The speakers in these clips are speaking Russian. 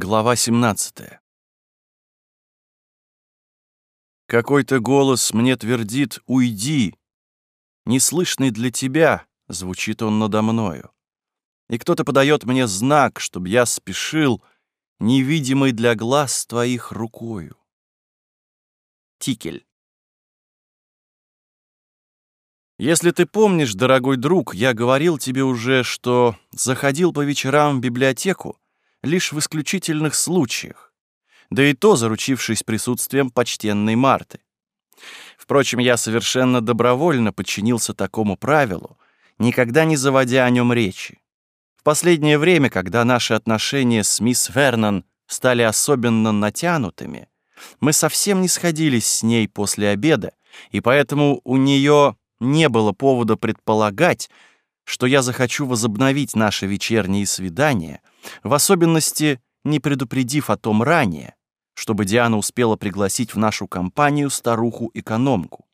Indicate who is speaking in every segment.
Speaker 1: Глава 17. Какой-то голос мне твердит «Уйди!» Неслышный для тебя, звучит он надо мною. И кто-то подает мне знак, чтобы я спешил, невидимый для глаз твоих рукою. Тикель. Если ты помнишь, дорогой друг, я говорил тебе уже, что заходил по вечерам в библиотеку, лишь в исключительных случаях, да и то заручившись присутствием почтенной Марты. Впрочем, я совершенно добровольно подчинился такому правилу, никогда не заводя о нем речи. В последнее время, когда наши отношения с мисс Вернон стали особенно натянутыми, мы совсем не сходились с ней после обеда, и поэтому у нее не было повода предполагать, что я захочу возобновить наши вечерние свидания — в особенности не предупредив о том ранее, чтобы Диана успела пригласить в нашу компанию старуху-экономку.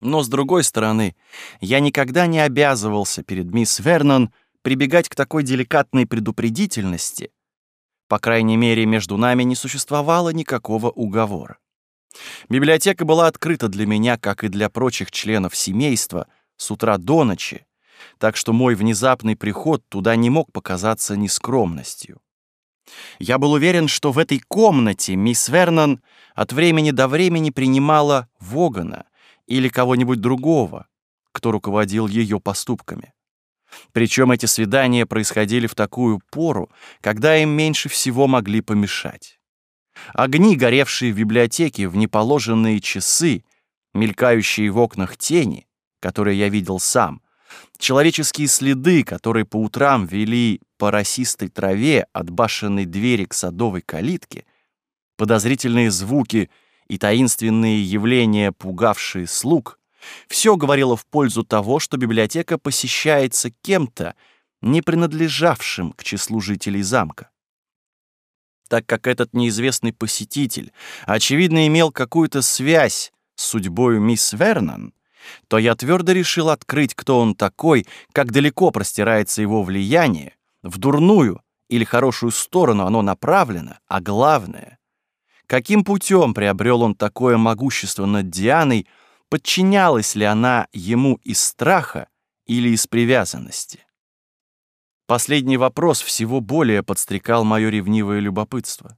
Speaker 1: Но, с другой стороны, я никогда не обязывался перед мисс Вернон прибегать к такой деликатной предупредительности. По крайней мере, между нами не существовало никакого уговора. Библиотека была открыта для меня, как и для прочих членов семейства, с утра до ночи, так что мой внезапный приход туда не мог показаться нескромностью. Я был уверен, что в этой комнате мисс Вернон от времени до времени принимала Вогана или кого-нибудь другого, кто руководил ее поступками. Причем эти свидания происходили в такую пору, когда им меньше всего могли помешать. Огни, горевшие в библиотеке в неположенные часы, мелькающие в окнах тени, которые я видел сам, Человеческие следы, которые по утрам вели по росистой траве от башенной двери к садовой калитке, подозрительные звуки и таинственные явления, пугавшие слуг, все говорило в пользу того, что библиотека посещается кем-то, не принадлежавшим к числу жителей замка. Так как этот неизвестный посетитель, очевидно, имел какую-то связь с судьбой мисс Вернон, то я твердо решил открыть, кто он такой, как далеко простирается его влияние, в дурную или хорошую сторону оно направлено, а главное, каким путем приобрел он такое могущество над Дианой, подчинялась ли она ему из страха или из привязанности. Последний вопрос всего более подстрекал мое ревнивое любопытство.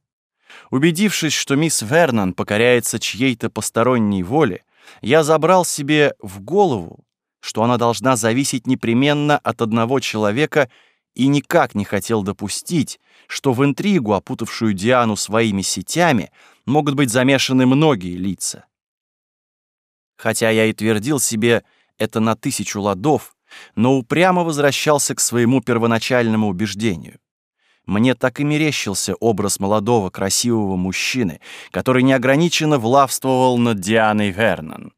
Speaker 1: Убедившись, что мисс Вернан покоряется чьей-то посторонней воле, я забрал себе в голову, что она должна зависеть непременно от одного человека и никак не хотел допустить, что в интригу, опутавшую Диану своими сетями, могут быть замешаны многие лица. Хотя я и твердил себе это на тысячу ладов, но упрямо возвращался к своему первоначальному убеждению. Мне так и мерещился образ молодого красивого мужчины, который неограниченно влавствовал над Дианой Вернон.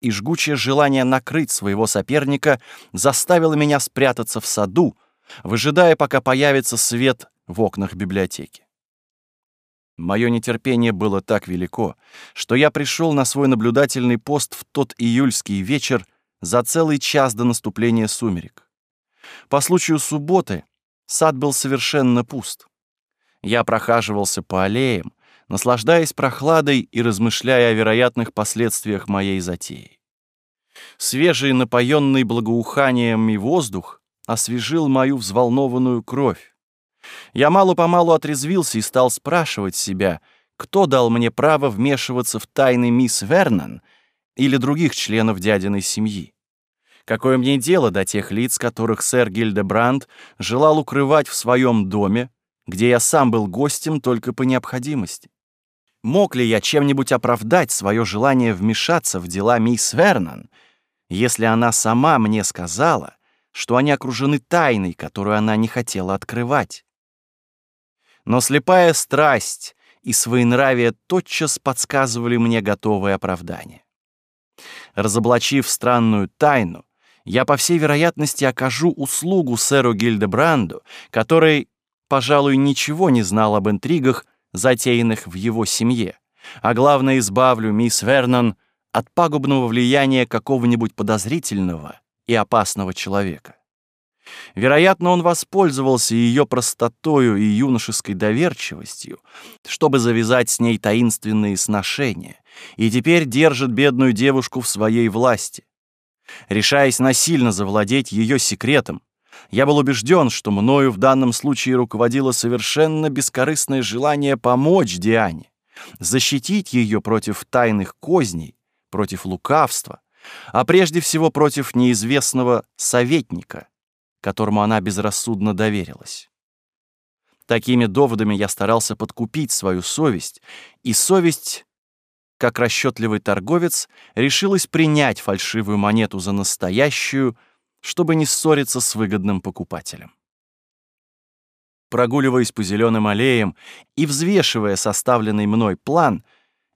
Speaker 1: И жгучее желание накрыть своего соперника заставило меня спрятаться в саду, выжидая, пока появится свет в окнах библиотеки. Мое нетерпение было так велико, что я пришел на свой наблюдательный пост в тот июльский вечер за целый час до наступления сумерек. По случаю субботы Сад был совершенно пуст. Я прохаживался по аллеям, наслаждаясь прохладой и размышляя о вероятных последствиях моей затеи. Свежий, напоенный благоуханиями воздух освежил мою взволнованную кровь. Я мало-помалу отрезвился и стал спрашивать себя, кто дал мне право вмешиваться в тайны мисс Вернон или других членов дядиной семьи. Какое мне дело до тех лиц, которых сэр Гильдебранд желал укрывать в своем доме, где я сам был гостем только по необходимости? Мог ли я чем-нибудь оправдать свое желание вмешаться в дела мисс Вернон, если она сама мне сказала, что они окружены тайной, которую она не хотела открывать? Но слепая страсть и своенравие тотчас подсказывали мне готовое оправдание. Разоблачив странную тайну, я, по всей вероятности, окажу услугу сэру Гильдебранду, который, пожалуй, ничего не знал об интригах, затеянных в его семье, а главное, избавлю мисс Вернон от пагубного влияния какого-нибудь подозрительного и опасного человека. Вероятно, он воспользовался ее простотою и юношеской доверчивостью, чтобы завязать с ней таинственные сношения, и теперь держит бедную девушку в своей власти, решаясь насильно завладеть ее секретом. Я был убежден, что мною в данном случае руководило совершенно бескорыстное желание помочь Диане, защитить ее против тайных козней, против лукавства, а прежде всего против неизвестного советника, которому она безрассудно доверилась. Такими доводами я старался подкупить свою совесть, и совесть как расчетливый торговец, решилась принять фальшивую монету за настоящую, чтобы не ссориться с выгодным покупателем. Прогуливаясь по зеленым аллеям и взвешивая составленный мной план,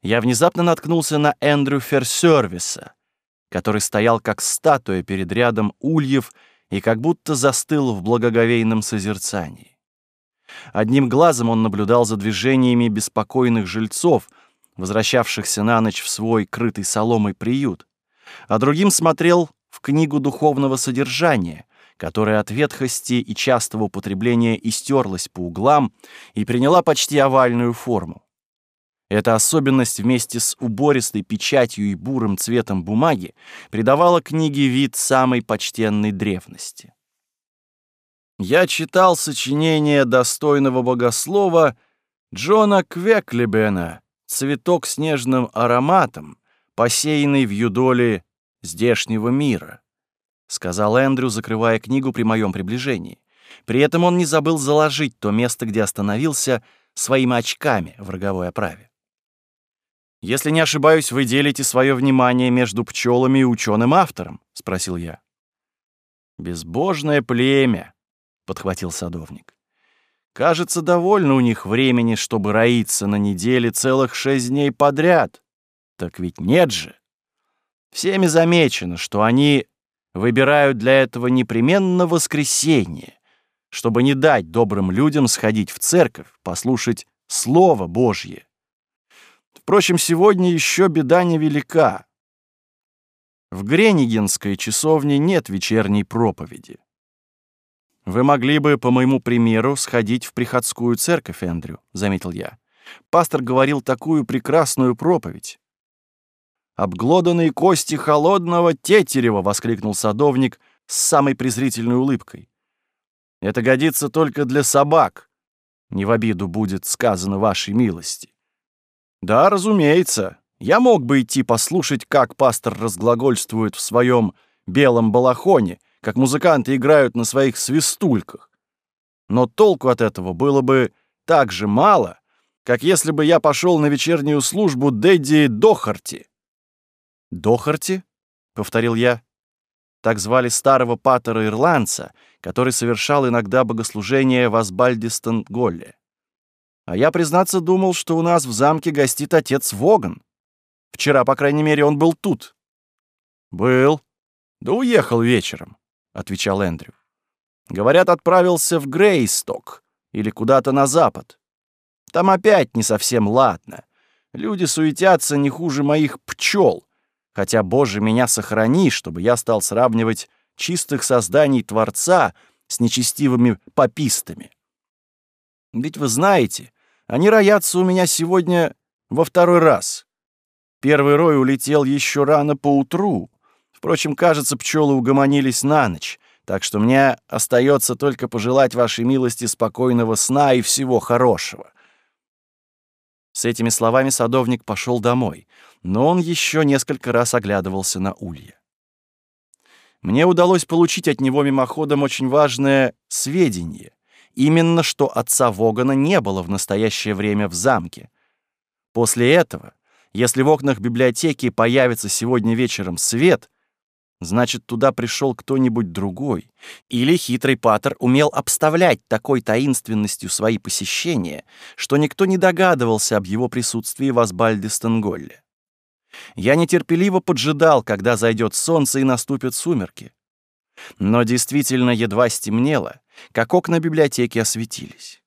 Speaker 1: я внезапно наткнулся на Эндрю Ферсервиса, который стоял как статуя перед рядом ульев и как будто застыл в благоговейном созерцании. Одним глазом он наблюдал за движениями беспокойных жильцов — возвращавшихся на ночь в свой крытый соломой приют, а другим смотрел в книгу духовного содержания, которая от ветхости и частого употребления истерлась по углам и приняла почти овальную форму. Эта особенность вместе с убористой печатью и бурым цветом бумаги придавала книге вид самой почтенной древности. Я читал сочинение достойного богослова Джона Квеклибена цветок с нежным ароматом, посеянный в юдоле здешнего мира», — сказал Эндрю, закрывая книгу при моем приближении. При этом он не забыл заложить то место, где остановился, своими очками в роговой оправе. «Если не ошибаюсь, вы делите свое внимание между пчелами и ученым-автором?» — спросил я. «Безбожное племя», — подхватил садовник. Кажется, довольно у них времени, чтобы роиться на неделе целых шесть дней подряд. Так ведь нет же. Всеми замечено, что они выбирают для этого непременно воскресенье, чтобы не дать добрым людям сходить в церковь, послушать Слово Божье. Впрочем, сегодня еще беда невелика. В Гренигенской часовне нет вечерней проповеди. «Вы могли бы, по моему примеру, сходить в приходскую церковь, Эндрю», — заметил я. «Пастор говорил такую прекрасную проповедь». «Обглоданные кости холодного тетерева!» — воскликнул садовник с самой презрительной улыбкой. «Это годится только для собак. Не в обиду будет сказано вашей милости». «Да, разумеется. Я мог бы идти послушать, как пастор разглагольствует в своем белом балахоне», как музыканты играют на своих свистульках. Но толку от этого было бы так же мало, как если бы я пошел на вечернюю службу Дэдди Дохарти. «Дохарти?» — повторил я. Так звали старого паттера-ирландца, который совершал иногда богослужение в Асбальдистон-Голле. А я, признаться, думал, что у нас в замке гостит отец Воган. Вчера, по крайней мере, он был тут. «Был. Да уехал вечером. — отвечал Эндрю. «Говорят, отправился в Грейсток или куда-то на запад. Там опять не совсем ладно. Люди суетятся не хуже моих пчел, хотя, боже, меня сохрани, чтобы я стал сравнивать чистых созданий Творца с нечестивыми попистами. Ведь вы знаете, они роятся у меня сегодня во второй раз. Первый рой улетел еще рано поутру, Впрочем, кажется, пчелы угомонились на ночь, так что мне остается только пожелать вашей милости спокойного сна и всего хорошего». С этими словами садовник пошел домой, но он еще несколько раз оглядывался на улья. Мне удалось получить от него мимоходом очень важное сведение. Именно что отца Вогана не было в настоящее время в замке. После этого, если в окнах библиотеки появится сегодня вечером свет — Значит, туда пришел кто-нибудь другой. Или хитрый Паттер умел обставлять такой таинственностью свои посещения, что никто не догадывался об его присутствии в Асбальде Стенголле. Я нетерпеливо поджидал, когда зайдет солнце и наступят сумерки. Но действительно едва стемнело, как окна библиотеки осветились.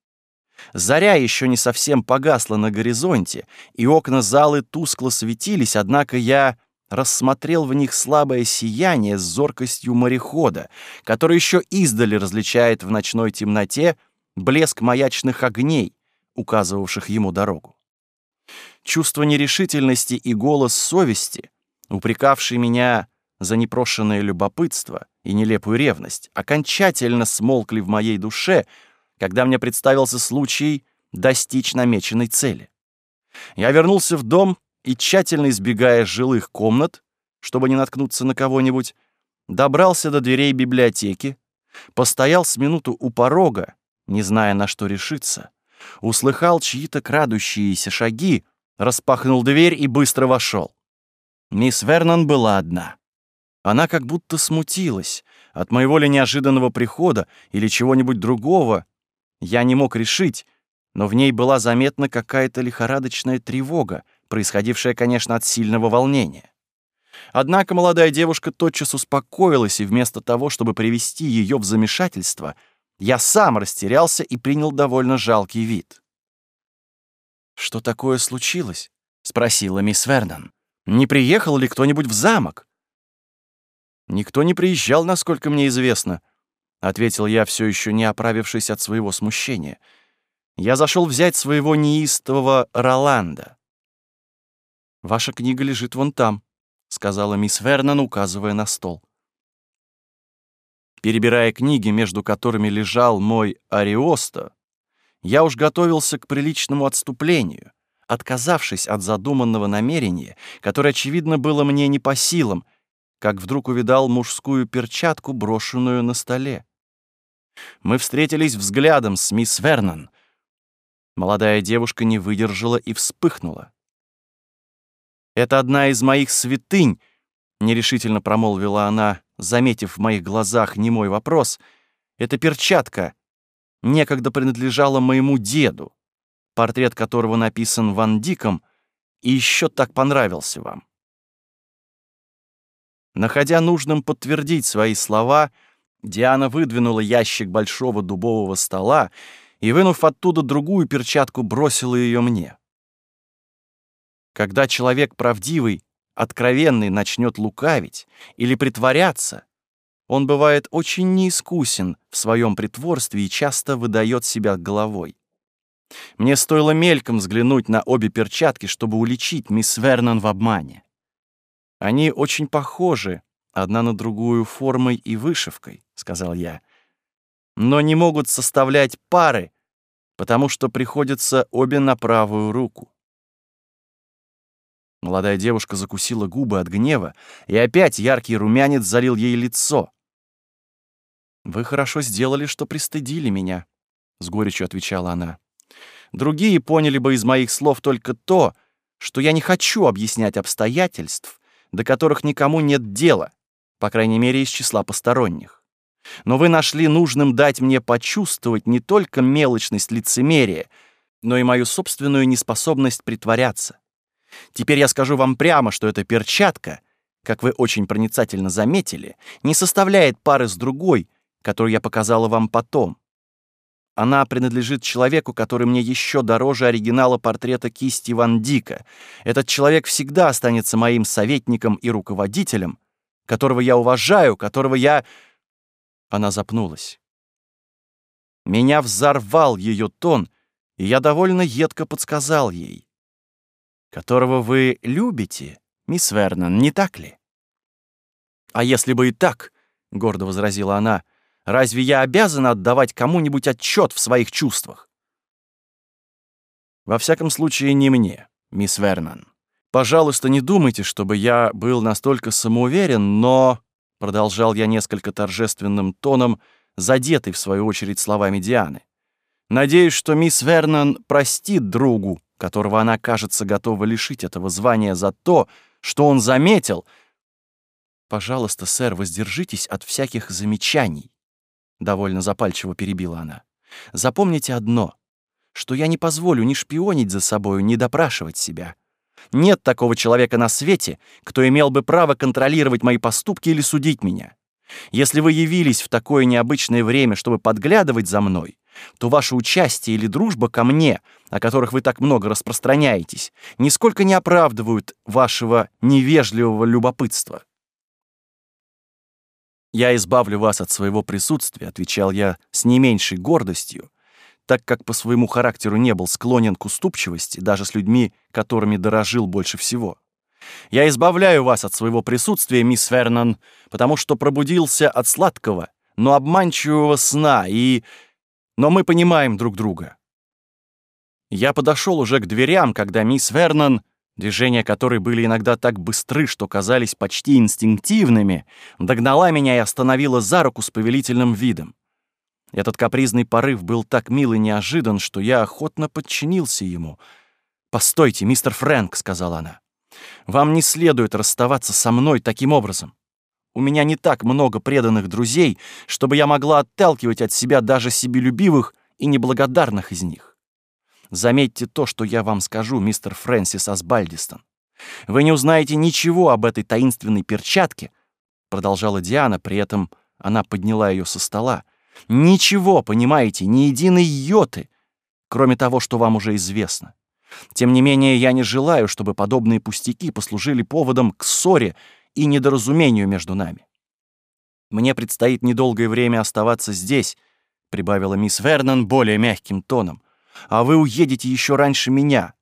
Speaker 1: Заря еще не совсем погасла на горизонте, и окна залы тускло светились, однако я рассмотрел в них слабое сияние с зоркостью морехода, который еще издали различает в ночной темноте блеск маячных огней, указывавших ему дорогу. Чувство нерешительности и голос совести, упрекавший меня за непрошенное любопытство и нелепую ревность, окончательно смолкли в моей душе, когда мне представился случай достичь намеченной цели. Я вернулся в дом и, тщательно избегая жилых комнат, чтобы не наткнуться на кого-нибудь, добрался до дверей библиотеки, постоял с минуту у порога, не зная, на что решиться, услыхал чьи-то крадущиеся шаги, распахнул дверь и быстро вошел. Мисс Вернон была одна. Она как будто смутилась от моего ли неожиданного прихода или чего-нибудь другого. Я не мог решить, но в ней была заметна какая-то лихорадочная тревога, происходившее, конечно, от сильного волнения. Однако молодая девушка тотчас успокоилась, и вместо того, чтобы привести ее в замешательство, я сам растерялся и принял довольно жалкий вид. «Что такое случилось?» — спросила мисс Вернон. «Не приехал ли кто-нибудь в замок?» «Никто не приезжал, насколько мне известно», — ответил я, все еще не оправившись от своего смущения. «Я зашел взять своего неистового Роланда. «Ваша книга лежит вон там», — сказала мисс Вернон, указывая на стол. Перебирая книги, между которыми лежал мой Ариоста, я уж готовился к приличному отступлению, отказавшись от задуманного намерения, которое, очевидно, было мне не по силам, как вдруг увидал мужскую перчатку, брошенную на столе. Мы встретились взглядом с мисс Вернон. Молодая девушка не выдержала и вспыхнула. «Это одна из моих святынь», — нерешительно промолвила она, заметив в моих глазах немой вопрос. «Эта перчатка некогда принадлежала моему деду, портрет которого написан Ван Диком и еще так понравился вам». Находя нужным подтвердить свои слова, Диана выдвинула ящик большого дубового стола и, вынув оттуда другую перчатку, бросила ее мне. Когда человек правдивый, откровенный начнет лукавить или притворяться, он бывает очень неискусен в своем притворстве и часто выдает себя головой. Мне стоило мельком взглянуть на обе перчатки, чтобы уличить мисс Вернон в обмане. Они очень похожи одна на другую формой и вышивкой, сказал я, но не могут составлять пары, потому что приходятся обе на правую руку. Молодая девушка закусила губы от гнева, и опять яркий румянец залил ей лицо. «Вы хорошо сделали, что пристыдили меня», — с горечью отвечала она. «Другие поняли бы из моих слов только то, что я не хочу объяснять обстоятельств, до которых никому нет дела, по крайней мере, из числа посторонних. Но вы нашли нужным дать мне почувствовать не только мелочность лицемерия, но и мою собственную неспособность притворяться. Теперь я скажу вам прямо, что эта перчатка, как вы очень проницательно заметили, не составляет пары с другой, которую я показала вам потом. Она принадлежит человеку, который мне еще дороже оригинала портрета кисти Ван Дика. Этот человек всегда останется моим советником и руководителем, которого я уважаю, которого я...» Она запнулась. Меня взорвал ее тон, и я довольно едко подсказал ей которого вы любите, мисс Вернон, не так ли? А если бы и так, гордо возразила она, разве я обязана отдавать кому-нибудь отчет в своих чувствах? Во всяком случае, не мне, мисс Вернон. Пожалуйста, не думайте, чтобы я был настолько самоуверен, но, продолжал я несколько торжественным тоном, задетый в свою очередь словами Дианы. Надеюсь, что мисс Вернон простит другу которого она, кажется, готова лишить этого звания за то, что он заметил. «Пожалуйста, сэр, воздержитесь от всяких замечаний», — довольно запальчиво перебила она. «Запомните одно, что я не позволю ни шпионить за собою, ни допрашивать себя. Нет такого человека на свете, кто имел бы право контролировать мои поступки или судить меня. Если вы явились в такое необычное время, чтобы подглядывать за мной, то ваше участие или дружба ко мне, о которых вы так много распространяетесь, нисколько не оправдывают вашего невежливого любопытства. «Я избавлю вас от своего присутствия», — отвечал я с не меньшей гордостью, так как по своему характеру не был склонен к уступчивости даже с людьми, которыми дорожил больше всего. «Я избавляю вас от своего присутствия, мисс Фернан, потому что пробудился от сладкого, но обманчивого сна и но мы понимаем друг друга. Я подошел уже к дверям, когда мисс Вернон, движения которой были иногда так быстры, что казались почти инстинктивными, догнала меня и остановила за руку с повелительным видом. Этот капризный порыв был так мил и неожидан, что я охотно подчинился ему. «Постойте, мистер Фрэнк», — сказала она, — «вам не следует расставаться со мной таким образом. У меня не так много преданных друзей, чтобы я могла отталкивать от себя даже себелюбивых и неблагодарных из них. Заметьте то, что я вам скажу, мистер Фрэнсис Асбальдистон. Вы не узнаете ничего об этой таинственной перчатке, продолжала Диана, при этом она подняла ее со стола. Ничего, понимаете, ни единой йоты, кроме того, что вам уже известно. Тем не менее, я не желаю, чтобы подобные пустяки послужили поводом к ссоре и недоразумению между нами. Мне предстоит недолгое время оставаться здесь, прибавила мисс Вернон более мягким тоном. А вы уедете еще раньше меня.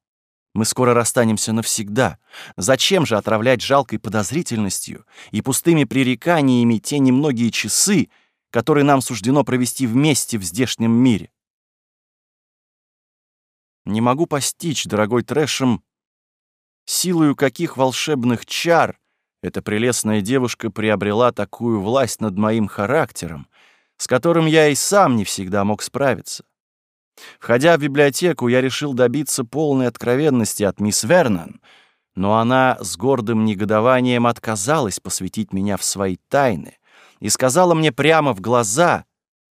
Speaker 1: Мы скоро расстанемся навсегда. Зачем же отравлять жалкой подозрительностью и пустыми пререканиями те немногие часы, которые нам суждено провести вместе в здешнем мире? Не могу постичь, дорогой Трэшем, силою каких волшебных чар эта прелестная девушка приобрела такую власть над моим характером, с которым я и сам не всегда мог справиться. Входя в библиотеку, я решил добиться полной откровенности от мисс Вернон, но она с гордым негодованием отказалась посвятить меня в свои тайны и сказала мне прямо в глаза,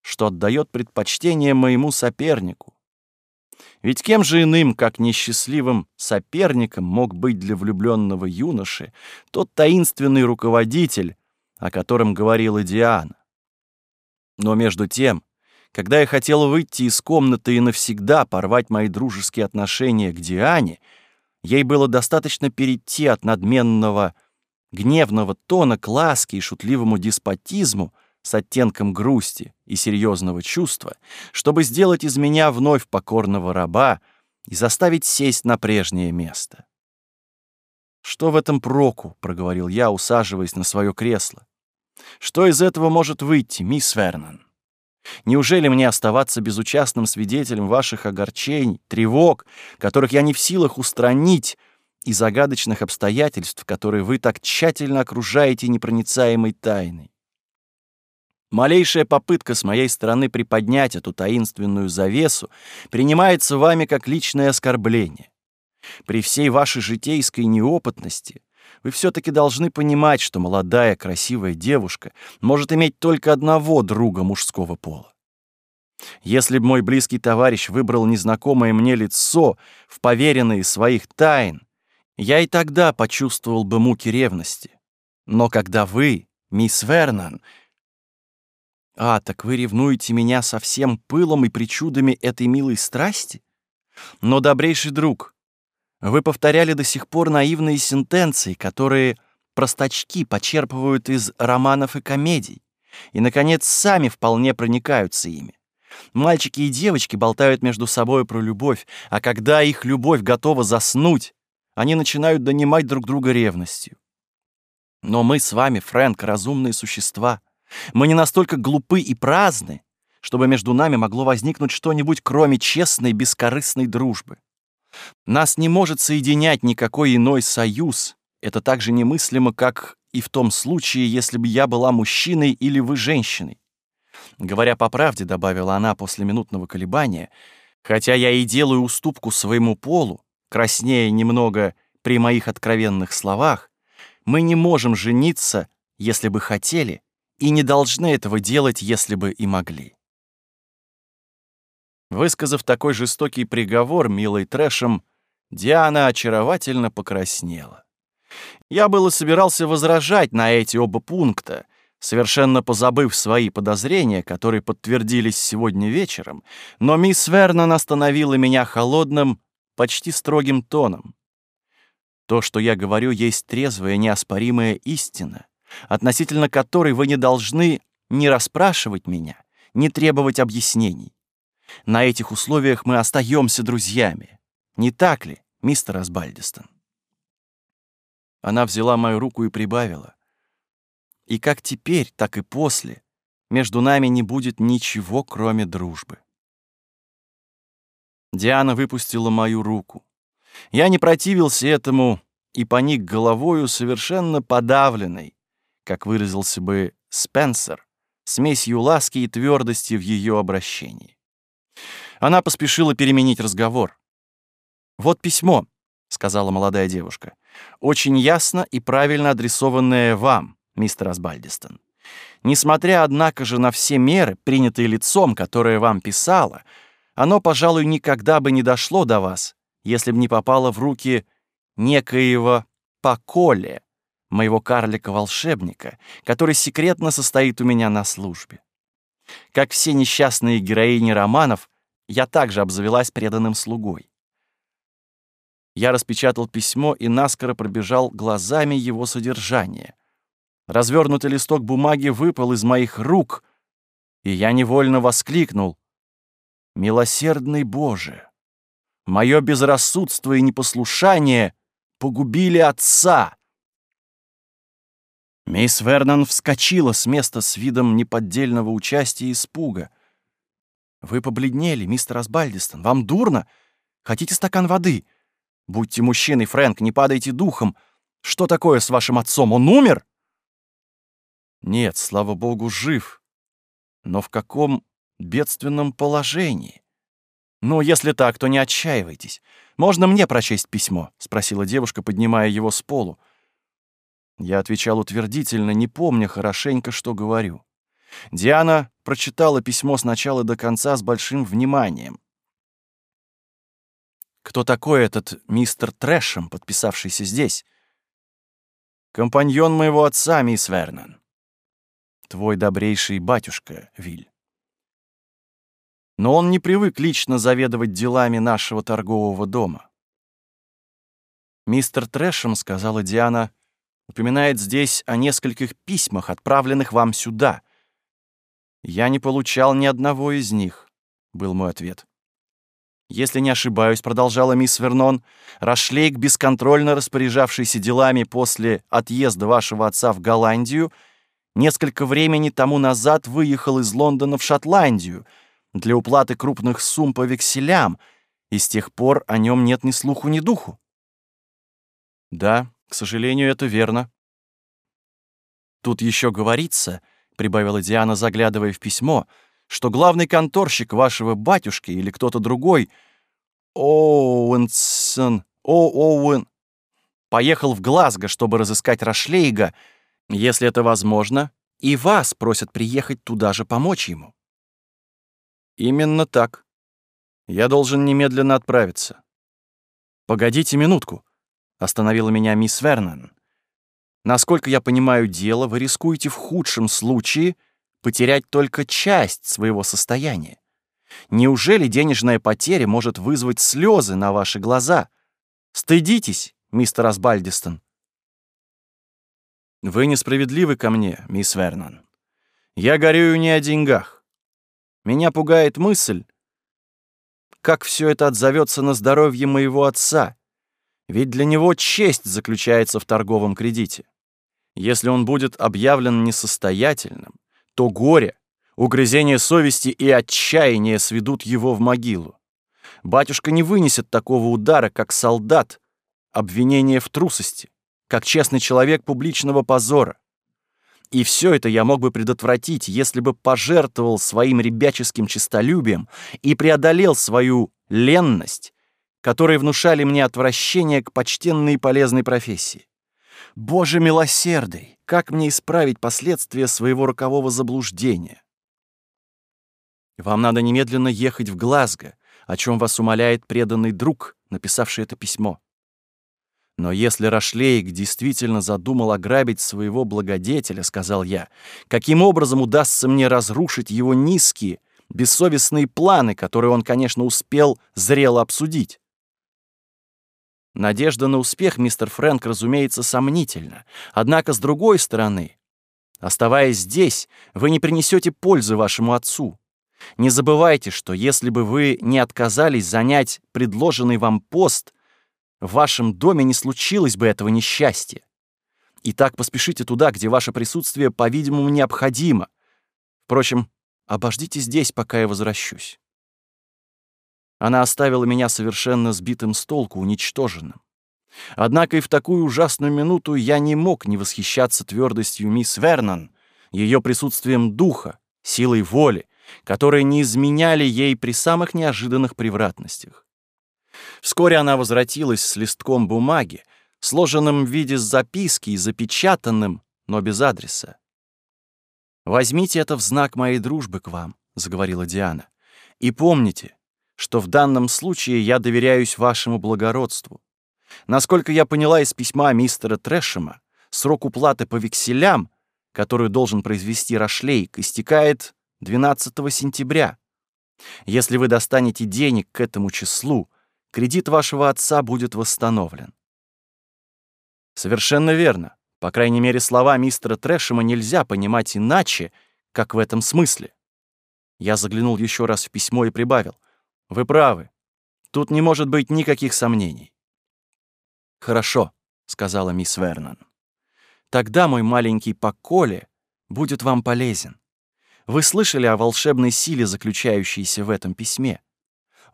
Speaker 1: что отдает предпочтение моему сопернику. Ведь кем же иным, как несчастливым соперником, мог быть для влюбленного юноши тот таинственный руководитель, о котором говорила Диана? Но между тем, когда я хотел выйти из комнаты и навсегда порвать мои дружеские отношения к Диане, ей было достаточно перейти от надменного гневного тона к ласке и шутливому деспотизму, с оттенком грусти и серьезного чувства, чтобы сделать из меня вновь покорного раба и заставить сесть на прежнее место. «Что в этом проку?» — проговорил я, усаживаясь на свое кресло. «Что из этого может выйти, мисс Вернон? Неужели мне оставаться безучастным свидетелем ваших огорчений, тревог, которых я не в силах устранить, и загадочных обстоятельств, которые вы так тщательно окружаете непроницаемой тайной? Малейшая попытка с моей стороны приподнять эту таинственную завесу принимается вами как личное оскорбление. При всей вашей житейской неопытности вы все-таки должны понимать, что молодая красивая девушка может иметь только одного друга мужского пола. Если бы мой близкий товарищ выбрал незнакомое мне лицо в поверенные своих тайн, я и тогда почувствовал бы муки ревности. Но когда вы, мисс Вернан, а, так вы ревнуете меня со всем пылом и причудами этой милой страсти? Но, добрейший друг, вы повторяли до сих пор наивные сентенции, которые простачки почерпывают из романов и комедий, и, наконец, сами вполне проникаются ими. Мальчики и девочки болтают между собой про любовь, а когда их любовь готова заснуть, они начинают донимать друг друга ревностью. Но мы с вами, Фрэнк, разумные существа — мы не настолько глупы и праздны, чтобы между нами могло возникнуть что-нибудь, кроме честной, бескорыстной дружбы. Нас не может соединять никакой иной союз. Это так же немыслимо, как и в том случае, если бы я была мужчиной или вы женщиной. Говоря по правде, добавила она после минутного колебания, хотя я и делаю уступку своему полу, краснея немного при моих откровенных словах, мы не можем жениться, если бы хотели, и не должны этого делать, если бы и могли. Высказав такой жестокий приговор милой трэшем, Диана очаровательно покраснела. Я было собирался возражать на эти оба пункта, совершенно позабыв свои подозрения, которые подтвердились сегодня вечером, но мисс Вернон остановила меня холодным, почти строгим тоном. То, что я говорю, есть трезвая, неоспоримая истина относительно которой вы не должны не расспрашивать меня, не требовать объяснений. На этих условиях мы остаемся друзьями. Не так ли, мистер Асбальдистон?» Она взяла мою руку и прибавила. «И как теперь, так и после между нами не будет ничего, кроме дружбы». Диана выпустила мою руку. Я не противился этому и поник головою, совершенно подавленной, как выразился бы Спенсер, смесью ласки и твердости в ее обращении. Она поспешила переменить разговор. «Вот письмо», — сказала молодая девушка, «очень ясно и правильно адресованное вам, мистер Асбальдистон. Несмотря, однако же, на все меры, принятые лицом, которое вам писало, оно, пожалуй, никогда бы не дошло до вас, если бы не попало в руки некоего Поколе, моего карлика-волшебника, который секретно состоит у меня на службе. Как все несчастные героини романов, я также обзавелась преданным слугой. Я распечатал письмо и наскоро пробежал глазами его содержание. Развернутый листок бумаги выпал из моих рук, и я невольно воскликнул. «Милосердный Боже! Мое безрассудство и непослушание погубили отца!» Мисс Вернон вскочила с места с видом неподдельного участия и испуга. «Вы побледнели, мистер Асбальдистон. Вам дурно? Хотите стакан воды? Будьте мужчиной, Фрэнк, не падайте духом. Что такое с вашим отцом? Он умер?» «Нет, слава богу, жив. Но в каком бедственном положении?» «Ну, если так, то не отчаивайтесь. Можно мне прочесть письмо?» — спросила девушка, поднимая его с полу. Я отвечал утвердительно, не помня хорошенько, что говорю. Диана прочитала письмо с начала до конца с большим вниманием. «Кто такой этот мистер Трэшем, подписавшийся здесь?» «Компаньон моего отца, мисс Вернон. Твой добрейший батюшка, Виль. Но он не привык лично заведовать делами нашего торгового дома. Мистер Трэшем, — сказала Диана, — упоминает здесь о нескольких письмах, отправленных вам сюда. Я не получал ни одного из них, был мой ответ. Если не ошибаюсь, продолжала мисс Вернон, Рашлейк, бесконтрольно распоряжавшийся делами после отъезда вашего отца в Голландию, несколько времени тому назад выехал из Лондона в Шотландию для уплаты крупных сумм по векселям, и с тех пор о нем нет ни слуху, ни духу. Да, к сожалению, это верно. Тут еще говорится, прибавила Диана, заглядывая в письмо, что главный конторщик вашего батюшки или кто-то другой Оуэнсон, Оуэн, поехал в Глазго, чтобы разыскать Рашлейга, если это возможно, и вас просят приехать туда же помочь ему. Именно так. Я должен немедленно отправиться. Погодите минутку. Остановила меня мисс Вернон. Насколько я понимаю дело, вы рискуете в худшем случае потерять только часть своего состояния. Неужели денежная потеря может вызвать слезы на ваши глаза? Стыдитесь, мистер Асбальдистон. Вы несправедливы ко мне, мисс Вернон. Я горюю не о деньгах. Меня пугает мысль, как все это отзовется на здоровье моего отца, ведь для него честь заключается в торговом кредите. Если он будет объявлен несостоятельным, то горе, угрызение совести и отчаяние сведут его в могилу. Батюшка не вынесет такого удара, как солдат, обвинение в трусости, как честный человек публичного позора. И все это я мог бы предотвратить, если бы пожертвовал своим ребяческим честолюбием и преодолел свою ленность которые внушали мне отвращение к почтенной и полезной профессии. Боже милосердный, как мне исправить последствия своего рокового заблуждения? Вам надо немедленно ехать в Глазго, о чем вас умоляет преданный друг, написавший это письмо. Но если Рашлейк действительно задумал ограбить своего благодетеля, сказал я, каким образом удастся мне разрушить его низкие, бессовестные планы, которые он, конечно, успел зрело обсудить? Надежда на успех мистер Фрэнк, разумеется, сомнительна. Однако, с другой стороны, оставаясь здесь, вы не принесете пользы вашему отцу. Не забывайте, что если бы вы не отказались занять предложенный вам пост, в вашем доме не случилось бы этого несчастья. Итак, поспешите туда, где ваше присутствие, по-видимому, необходимо. Впрочем, обождите здесь, пока я возвращусь. Она оставила меня совершенно сбитым с толку, уничтоженным. Однако и в такую ужасную минуту я не мог не восхищаться твердостью мисс Вернон, ее присутствием духа, силой воли, которые не изменяли ей при самых неожиданных превратностях. Вскоре она возвратилась с листком бумаги, сложенным в виде записки и запечатанным, но без адреса. «Возьмите это в знак моей дружбы к вам», — заговорила Диана. «И помните, что в данном случае я доверяюсь вашему благородству. Насколько я поняла из письма мистера Трэшема, срок уплаты по векселям, которую должен произвести Рашлейк, истекает 12 сентября. Если вы достанете денег к этому числу, кредит вашего отца будет восстановлен. Совершенно верно. По крайней мере, слова мистера Трэшема нельзя понимать иначе, как в этом смысле. Я заглянул еще раз в письмо и прибавил — вы правы. Тут не может быть никаких сомнений. Хорошо, сказала мисс Вернон. Тогда мой маленький поколе будет вам полезен. Вы слышали о волшебной силе, заключающейся в этом письме.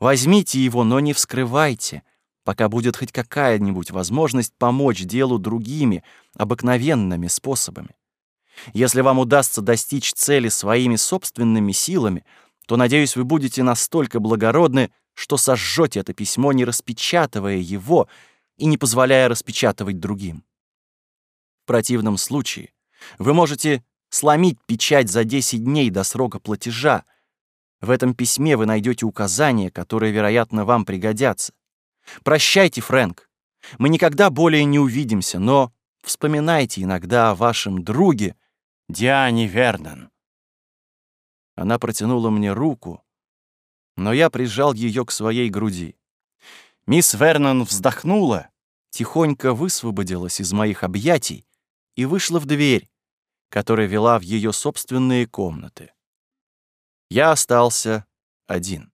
Speaker 1: Возьмите его, но не вскрывайте, пока будет хоть какая-нибудь возможность помочь делу другими, обыкновенными способами. Если вам удастся достичь цели своими собственными силами, то, надеюсь, вы будете настолько благородны, что сожжете это письмо, не распечатывая его и не позволяя распечатывать другим. В противном случае вы можете сломить печать за 10 дней до срока платежа. В этом письме вы найдете указания, которые, вероятно, вам пригодятся. Прощайте, Фрэнк. Мы никогда более не увидимся, но вспоминайте иногда о вашем друге Диане Вернон. Она протянула мне руку, но я прижал ее к своей груди. Мисс Вернон вздохнула, тихонько высвободилась из моих объятий и вышла в дверь, которая вела в ее собственные комнаты. Я остался один.